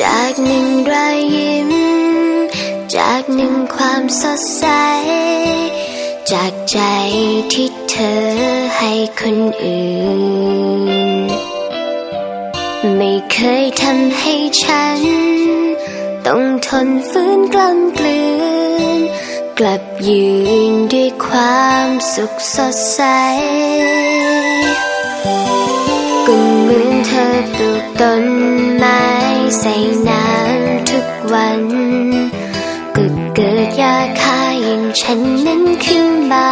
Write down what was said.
จากหนึ่งรอยยิ้ม จากหนึ่งความสดใส จากใจที่เธอให้คนอื่น ไม่เคยทำให้ฉัน ต้องทนฝืนกล้ำกลืน กลับยืนด้วยความสุขสดใสก็เหมือนเธอปลูกต้นไม้ ใส่น้ำทุกวันก็เกิดยาคาอย่างฉันนั้นขึ้นมา